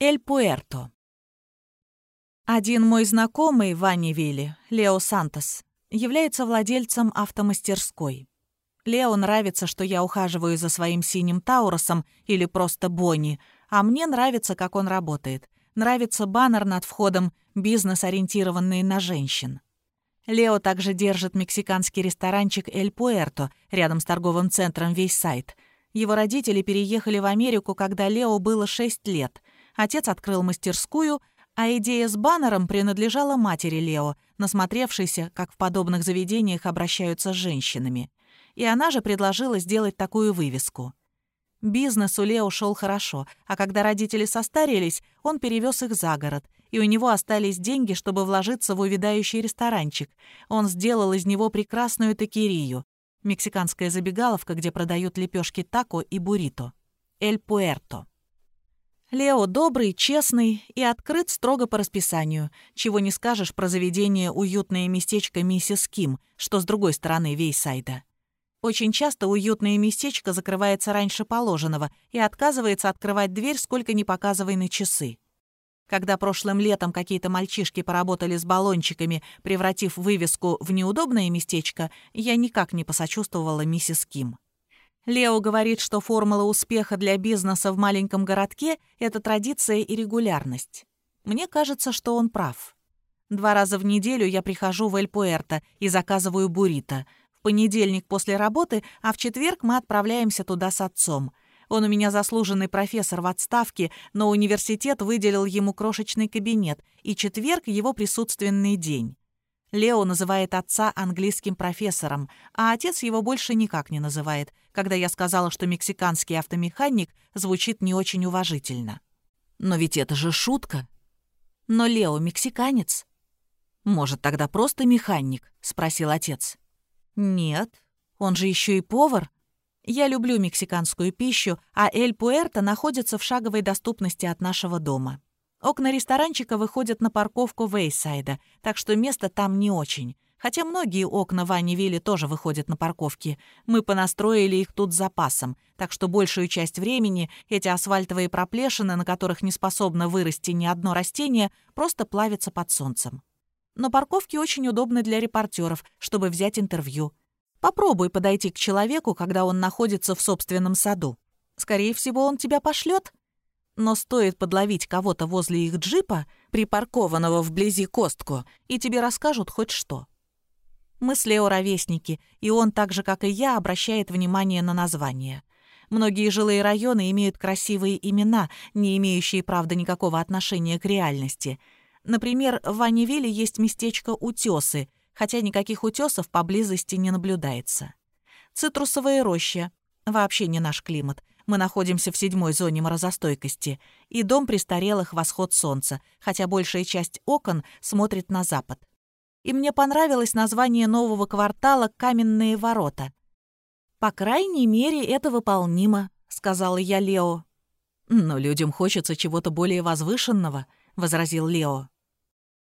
Эль Пуэрто. Один мой знакомый в Аннивилле, Лео Сантос, является владельцем автомастерской. Лео нравится, что я ухаживаю за своим синим Тауросом или просто Бонни, а мне нравится, как он работает. Нравится баннер над входом «Бизнес, ориентированный на женщин». Лео также держит мексиканский ресторанчик «Эль Пуэрто» рядом с торговым центром «Вейсайд». Его родители переехали в Америку, когда Лео было 6 лет. Отец открыл мастерскую, а идея с баннером принадлежала матери Лео, насмотревшейся, как в подобных заведениях обращаются с женщинами. И она же предложила сделать такую вывеску. Бизнес у Лео шел хорошо, а когда родители состарились, он перевез их за город, и у него остались деньги, чтобы вложиться в увядающий ресторанчик. Он сделал из него прекрасную текирию, мексиканская забегаловка, где продают лепешки тако и буррито. Эль Пуэрто. Лео добрый, честный и открыт строго по расписанию, чего не скажешь про заведение «Уютное местечко Миссис Ким», что с другой стороны Вейсайда. Очень часто уютное местечко закрывается раньше положенного и отказывается открывать дверь, сколько ни показывай на часы. Когда прошлым летом какие-то мальчишки поработали с баллончиками, превратив вывеску в неудобное местечко, я никак не посочувствовала миссис Ким. Лео говорит, что формула успеха для бизнеса в маленьком городке — это традиция и регулярность. Мне кажется, что он прав. Два раза в неделю я прихожу в Эль-Пуэрто и заказываю буррито. В понедельник после работы, а в четверг мы отправляемся туда с отцом. Он у меня заслуженный профессор в отставке, но университет выделил ему крошечный кабинет, и четверг — его присутственный день. Лео называет отца английским профессором, а отец его больше никак не называет, когда я сказала, что мексиканский автомеханик звучит не очень уважительно. Но ведь это же шутка. Но Лео мексиканец. Может, тогда просто механик? спросил отец. Нет, он же еще и повар. Я люблю мексиканскую пищу, а Эль Пуэрто находится в шаговой доступности от нашего дома. Окна ресторанчика выходят на парковку Вейсайда, так что место там не очень. Хотя многие окна в Аннивилле тоже выходят на парковки. Мы понастроили их тут с запасом, так что большую часть времени эти асфальтовые проплешины, на которых не способно вырасти ни одно растение, просто плавятся под солнцем. Но парковки очень удобны для репортеров, чтобы взять интервью. Попробуй подойти к человеку, когда он находится в собственном саду. Скорее всего, он тебя пошлет, но стоит подловить кого-то возле их джипа, припаркованного вблизи Костку, и тебе расскажут хоть что. Мы с Лео ровесники, и он, так же, как и я, обращает внимание на название. Многие жилые районы имеют красивые имена, не имеющие, правда, никакого отношения к реальности. Например, в Аннивилле есть местечко Утесы, хотя никаких утесов поблизости не наблюдается. Цитрусовая роща. Вообще не наш климат. Мы находимся в седьмой зоне морозостойкости, и дом престарелых восход солнца, хотя большая часть окон смотрит на запад. И мне понравилось название нового квартала «Каменные ворота». «По крайней мере, это выполнимо», — сказала я Лео. «Но людям хочется чего-то более возвышенного», — возразил Лео.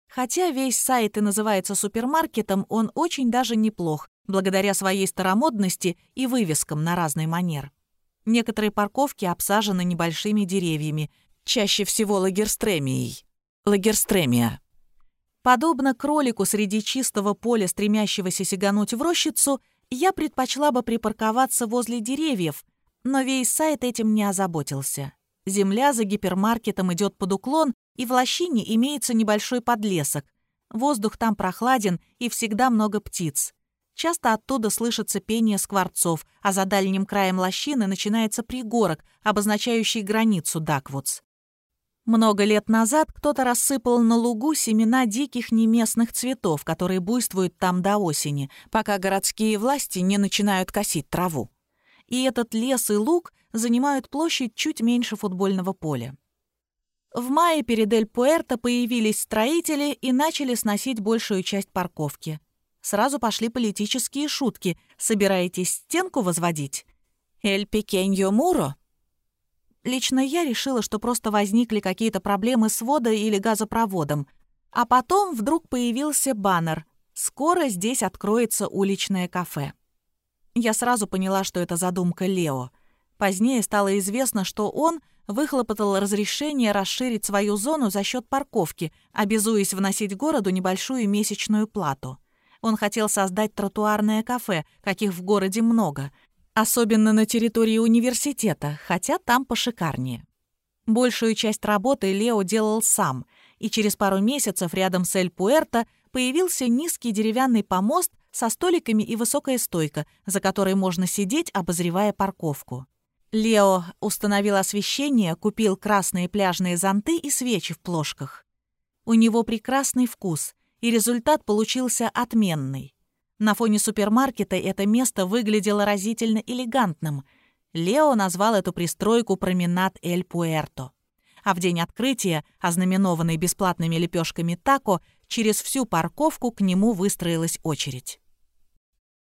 Хотя весь сайт и называется супермаркетом, он очень даже неплох, благодаря своей старомодности и вывескам на разный манер. Некоторые парковки обсажены небольшими деревьями, чаще всего лагерстремией. Лагерстремия. Подобно кролику среди чистого поля, стремящегося сигануть в рощицу, я предпочла бы припарковаться возле деревьев, но весь сайт этим не озаботился. Земля за гипермаркетом идет под уклон, и в лощине имеется небольшой подлесок. Воздух там прохладен и всегда много птиц. Часто оттуда слышится пение скворцов, а за дальним краем лощины начинается пригорок, обозначающий границу Даквудс. Много лет назад кто-то рассыпал на лугу семена диких неместных цветов, которые буйствуют там до осени, пока городские власти не начинают косить траву. И этот лес и луг занимают площадь чуть меньше футбольного поля. В мае перед Эль-Пуэрто появились строители и начали сносить большую часть парковки. Сразу пошли политические шутки. Собираетесь стенку возводить? «Эль пекеньо муро?» Лично я решила, что просто возникли какие-то проблемы с водой или газопроводом. А потом вдруг появился баннер «Скоро здесь откроется уличное кафе». Я сразу поняла, что это задумка Лео. Позднее стало известно, что он выхлопотал разрешение расширить свою зону за счет парковки, обязуясь вносить городу небольшую месячную плату. Он хотел создать тротуарное кафе, каких в городе много, особенно на территории университета, хотя там пошикарнее. Большую часть работы Лео делал сам, и через пару месяцев рядом с Эль-Пуэрто появился низкий деревянный помост со столиками и высокая стойка, за которой можно сидеть, обозревая парковку. Лео установил освещение, купил красные пляжные зонты и свечи в плошках. У него прекрасный вкус, и результат получился отменный. На фоне супермаркета это место выглядело разительно элегантным. Лео назвал эту пристройку променад Эль-Пуэрто. А в день открытия, ознаменованный бесплатными лепешками тако, через всю парковку к нему выстроилась очередь.